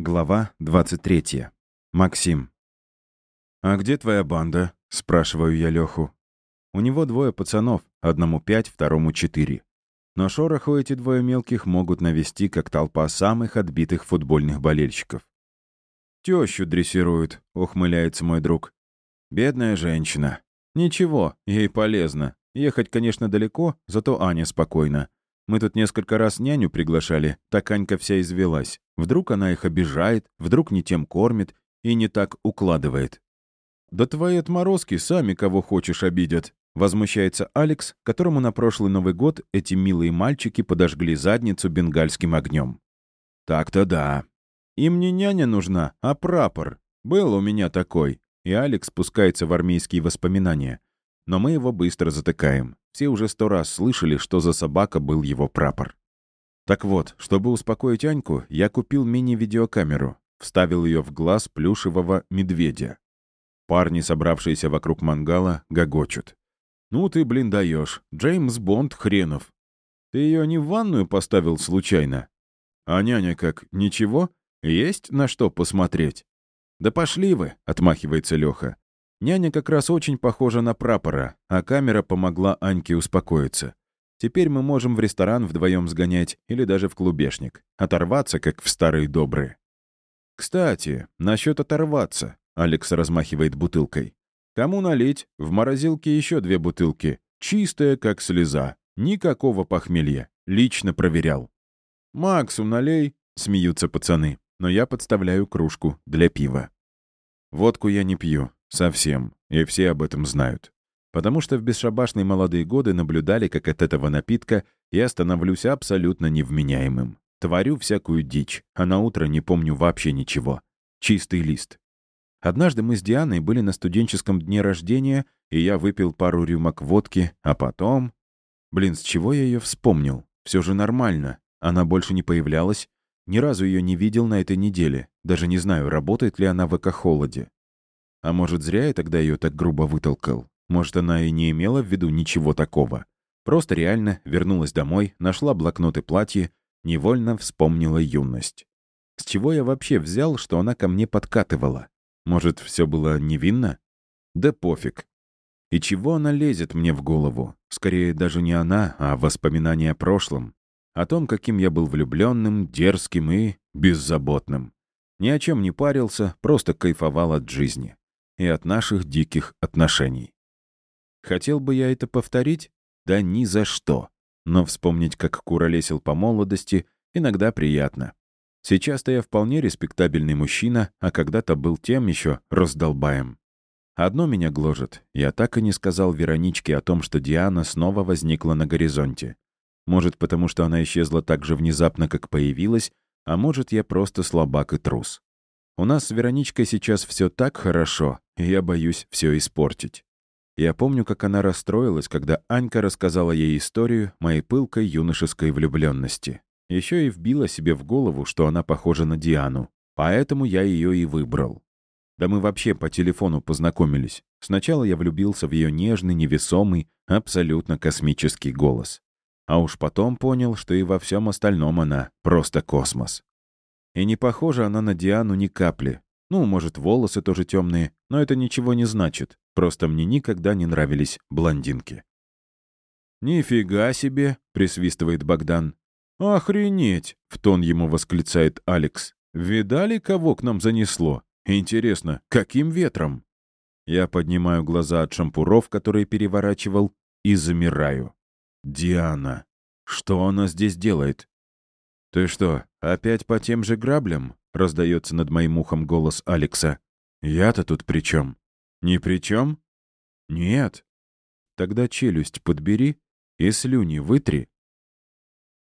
Глава 23. Максим. «А где твоя банда?» — спрашиваю я Леху. У него двое пацанов, одному пять, второму четыре. Но шороху эти двое мелких могут навести, как толпа самых отбитых футбольных болельщиков. «Тещу дрессируют», — ухмыляется мой друг. «Бедная женщина. Ничего, ей полезно. Ехать, конечно, далеко, зато Аня спокойна. Мы тут несколько раз няню приглашали, так Анька вся извелась. Вдруг она их обижает, вдруг не тем кормит и не так укладывает. «Да твои отморозки сами кого хочешь обидят», — возмущается Алекс, которому на прошлый Новый год эти милые мальчики подожгли задницу бенгальским огнем. «Так-то да. Им не няня нужна, а прапор. Был у меня такой». И Алекс спускается в армейские воспоминания. Но мы его быстро затыкаем. Все уже сто раз слышали, что за собака был его прапор. Так вот, чтобы успокоить Аньку, я купил мини-видеокамеру, вставил ее в глаз плюшевого медведя. Парни, собравшиеся вокруг мангала, гогочут. «Ну ты, блин, даешь. Джеймс Бонд хренов. Ты ее не в ванную поставил случайно? А няня как, ничего? Есть на что посмотреть?» «Да пошли вы», — отмахивается Леха. Няня как раз очень похожа на прапора, а камера помогла Аньке успокоиться. Теперь мы можем в ресторан вдвоем сгонять или даже в клубешник. Оторваться, как в старые добрые. «Кстати, насчет оторваться», — Алекс размахивает бутылкой. «Кому налить? В морозилке еще две бутылки. Чистая, как слеза. Никакого похмелья. Лично проверял». «Максу налей», — смеются пацаны, но я подставляю кружку для пива. Водку я не пью, Совсем. И все об этом знают. Потому что в бесшабашные молодые годы наблюдали, как от этого напитка я становлюсь абсолютно невменяемым. Творю всякую дичь, а на утро не помню вообще ничего. Чистый лист. Однажды мы с Дианой были на студенческом дне рождения, и я выпил пару рюмок водки, а потом... Блин, с чего я ее вспомнил? Все же нормально. Она больше не появлялась. Ни разу ее не видел на этой неделе. Даже не знаю, работает ли она в эко-холоде. А может, зря я тогда ее так грубо вытолкал? Может, она и не имела в виду ничего такого? Просто реально вернулась домой, нашла блокнот и платье, невольно вспомнила юность. С чего я вообще взял, что она ко мне подкатывала? Может, все было невинно? Да пофиг. И чего она лезет мне в голову? Скорее, даже не она, а воспоминания о прошлом. О том, каким я был влюбленным, дерзким и беззаботным. Ни о чем не парился, просто кайфовал от жизни и от наших диких отношений. Хотел бы я это повторить? Да ни за что. Но вспомнить, как куролесил по молодости, иногда приятно. Сейчас-то я вполне респектабельный мужчина, а когда-то был тем еще раздолбаем. Одно меня гложет. Я так и не сказал Вероничке о том, что Диана снова возникла на горизонте. Может, потому что она исчезла так же внезапно, как появилась, а может, я просто слабак и трус. У нас с Вероничкой сейчас все так хорошо, я боюсь все испортить. Я помню, как она расстроилась, когда Анька рассказала ей историю моей пылкой юношеской влюбленности. Еще и вбила себе в голову, что она похожа на Диану. Поэтому я ее и выбрал. Да мы вообще по телефону познакомились. Сначала я влюбился в ее нежный, невесомый, абсолютно космический голос. А уж потом понял, что и во всем остальном она просто космос. И не похожа она на Диану ни капли. Ну, может, волосы тоже темные, но это ничего не значит. Просто мне никогда не нравились блондинки. «Нифига себе!» — присвистывает Богдан. «Охренеть!» — в тон ему восклицает Алекс. «Видали, кого к нам занесло? Интересно, каким ветром?» Я поднимаю глаза от шампуров, которые переворачивал, и замираю. «Диана! Что она здесь делает? «Ты что, опять по тем же граблям?» — раздается над моим ухом голос Алекса. «Я-то тут при чем? Ни при чем? Нет. Тогда челюсть подбери и слюни вытри